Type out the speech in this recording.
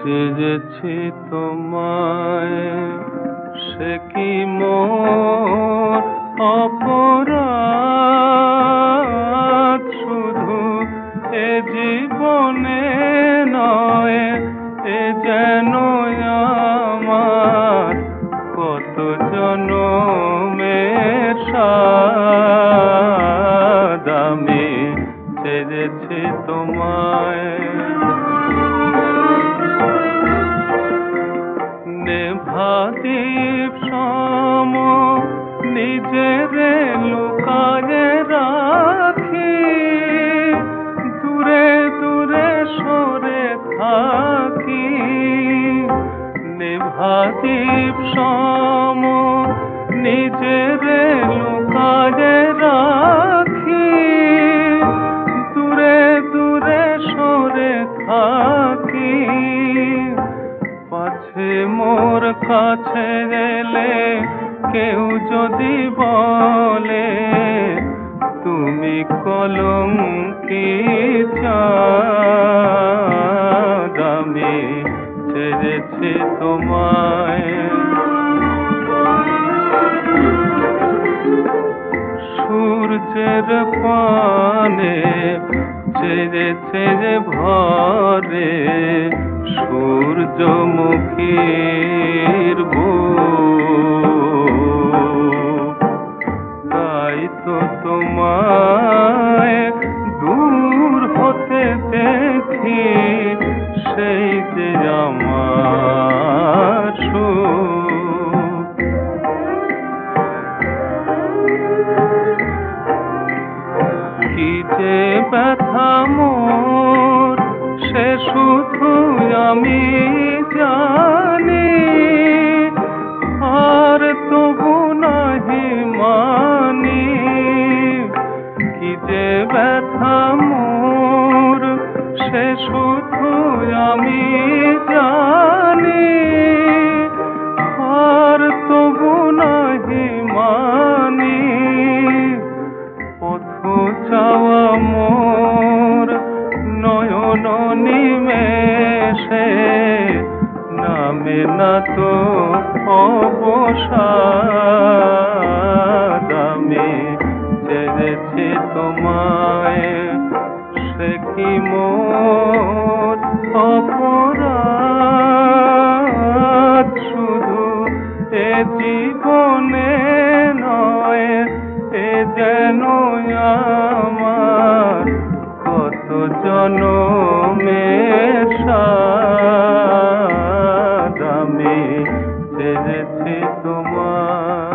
সেজেছি তোমায়, সে কি অপরাধ? শুধু এ জীবনে নয়, এ যেন আমার কত জনমের সার ছেড়েছি তোমায়। নেভাদীপ সম নিজের লুকায়ে রাখি। দূরে দূরে সরে থাকি। নেভাদীপ সম নিজের লুকায়ে থাকি। পাছে মোর কাছে গেলে কেউ যদি বলে, তুমি কলম কি আমি ছেড়েছি তোমায়। সূর্যের পানে যে ভরে সূর্যমুখীর বুক। তাই তো তোমায় দূর হতে দেখি সেই যে আমার ব্যথা মোর, সে শুধু আমি জানি। আর তবু নাহি মানি কি যে ব্যথা মোর, সে শুধু আমি না তো অবসাদ আমি ছেড়েছি তোমায়। সে কি মোর অপরাধ? শুধু এ জীবনে নয়, এ যেন আমার কত জনমে আমি ছেড়েছে তোমার